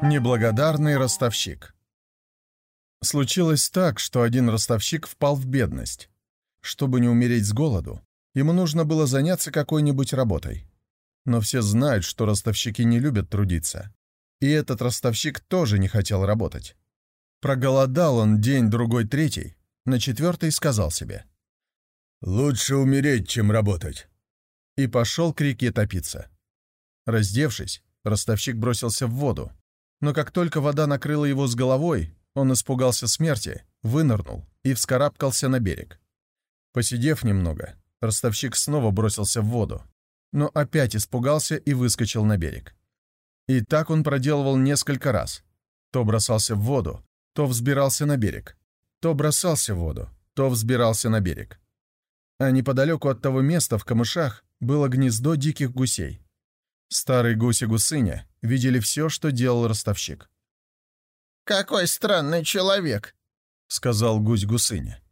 Неблагодарный ростовщик Случилось так, что один ростовщик впал в бедность. Чтобы не умереть с голоду, ему нужно было заняться какой-нибудь работой. Но все знают, что ростовщики не любят трудиться. И этот ростовщик тоже не хотел работать. Проголодал он день, другой, третий. На четвертый сказал себе. «Лучше умереть, чем работать». И пошел к реке топиться. Раздевшись, ростовщик бросился в воду, но как только вода накрыла его с головой, он испугался смерти, вынырнул и вскарабкался на берег. Посидев немного, ростовщик снова бросился в воду, но опять испугался и выскочил на берег. И так он проделывал несколько раз. То бросался в воду, то взбирался на берег, то бросался в воду, то взбирался на берег. А неподалеку от того места в камышах было гнездо диких гусей. Старый гусь и гусыня видели все, что делал ростовщик. «Какой странный человек», — сказал гусь гусыня.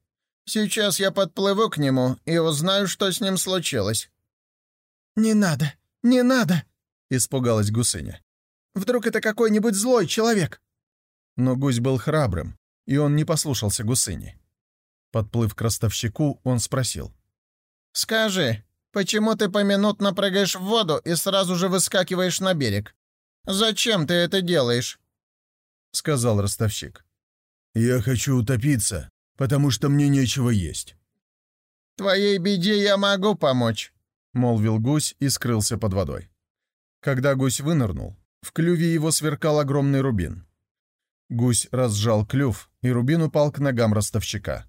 «Сейчас я подплыву к нему и узнаю, что с ним случилось». «Не надо, не надо!» — испугалась гусыня. «Вдруг это какой-нибудь злой человек?» Но гусь был храбрым, и он не послушался гусыни. Подплыв к ростовщику, он спросил. «Скажи, почему ты поминутно прыгаешь в воду и сразу же выскакиваешь на берег? «Зачем ты это делаешь?» — сказал ростовщик. «Я хочу утопиться, потому что мне нечего есть». «Твоей беде я могу помочь», — молвил гусь и скрылся под водой. Когда гусь вынырнул, в клюве его сверкал огромный рубин. Гусь разжал клюв, и рубин упал к ногам ростовщика.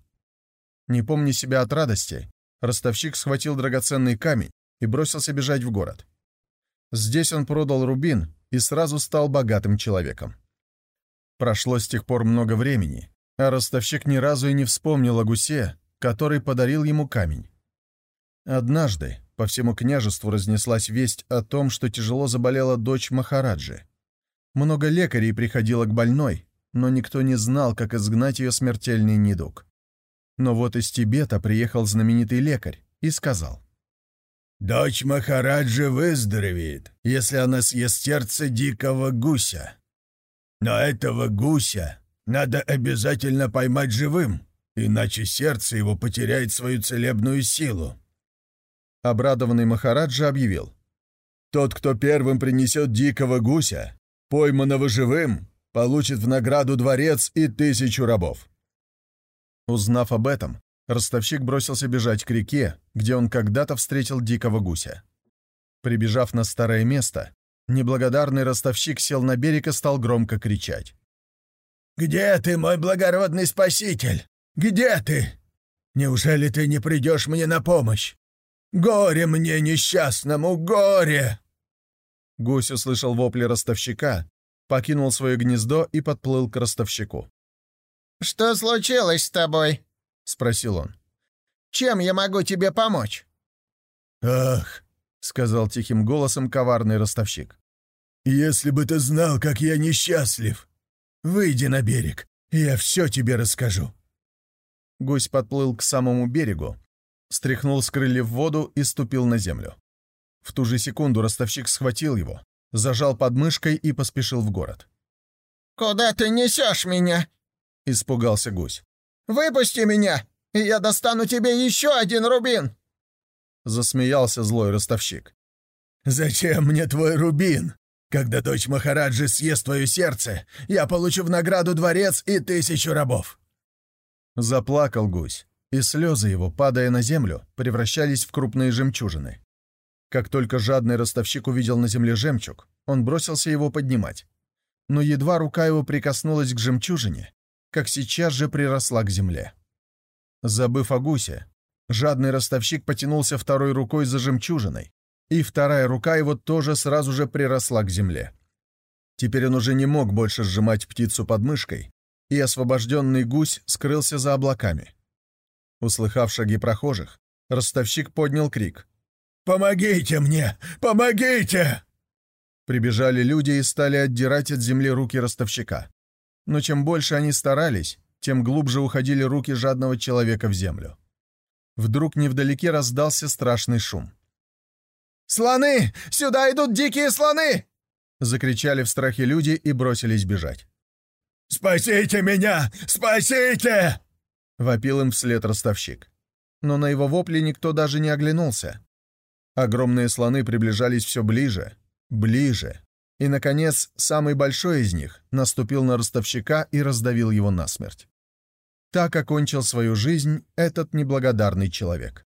Не помня себя от радости, ростовщик схватил драгоценный камень и бросился бежать в город. Здесь он продал рубин и сразу стал богатым человеком. Прошло с тех пор много времени, а ростовщик ни разу и не вспомнил о гусе, который подарил ему камень. Однажды по всему княжеству разнеслась весть о том, что тяжело заболела дочь Махараджи. Много лекарей приходило к больной, но никто не знал, как изгнать ее смертельный недуг. Но вот из Тибета приехал знаменитый лекарь и сказал. Дочь Махараджи выздоровеет, если она съест сердце дикого гуся. Но этого гуся надо обязательно поймать живым, иначе сердце его потеряет свою целебную силу. Обрадованный Махараджа объявил. «Тот, кто первым принесет дикого гуся, пойманного живым, получит в награду дворец и тысячу рабов». Узнав об этом, Ростовщик бросился бежать к реке, где он когда-то встретил дикого гуся. Прибежав на старое место, неблагодарный ростовщик сел на берег и стал громко кричать. «Где ты, мой благородный спаситель? Где ты? Неужели ты не придешь мне на помощь? Горе мне несчастному, горе!» Гусь услышал вопли ростовщика, покинул свое гнездо и подплыл к ростовщику. «Что случилось с тобой?» — спросил он. «Чем я могу тебе помочь?» «Ах!» — сказал тихим голосом коварный ростовщик. «Если бы ты знал, как я несчастлив! Выйди на берег, и я все тебе расскажу!» Гусь подплыл к самому берегу, стряхнул с крыльев в воду и ступил на землю. В ту же секунду ростовщик схватил его, зажал подмышкой и поспешил в город. «Куда ты несешь меня?» — испугался гусь. Выпусти меня, и я достану тебе еще один рубин!» Засмеялся злой ростовщик. «Зачем мне твой рубин? Когда дочь Махараджи съест твое сердце, я получу в награду дворец и тысячу рабов!» Заплакал гусь, и слезы его, падая на землю, превращались в крупные жемчужины. Как только жадный ростовщик увидел на земле жемчуг, он бросился его поднимать. Но едва рука его прикоснулась к жемчужине, как сейчас же приросла к земле. Забыв о гусе, жадный ростовщик потянулся второй рукой за жемчужиной, и вторая рука его тоже сразу же приросла к земле. Теперь он уже не мог больше сжимать птицу под мышкой, и освобожденный гусь скрылся за облаками. Услыхав шаги прохожих, ростовщик поднял крик. «Помогите мне! Помогите!» Прибежали люди и стали отдирать от земли руки ростовщика. Но чем больше они старались, тем глубже уходили руки жадного человека в землю. Вдруг невдалеке раздался страшный шум. «Слоны! Сюда идут дикие слоны!» Закричали в страхе люди и бросились бежать. «Спасите меня! Спасите!» Вопил им вслед ростовщик. Но на его вопли никто даже не оглянулся. Огромные слоны приближались все ближе, ближе. И, наконец, самый большой из них наступил на ростовщика и раздавил его насмерть. Так окончил свою жизнь этот неблагодарный человек.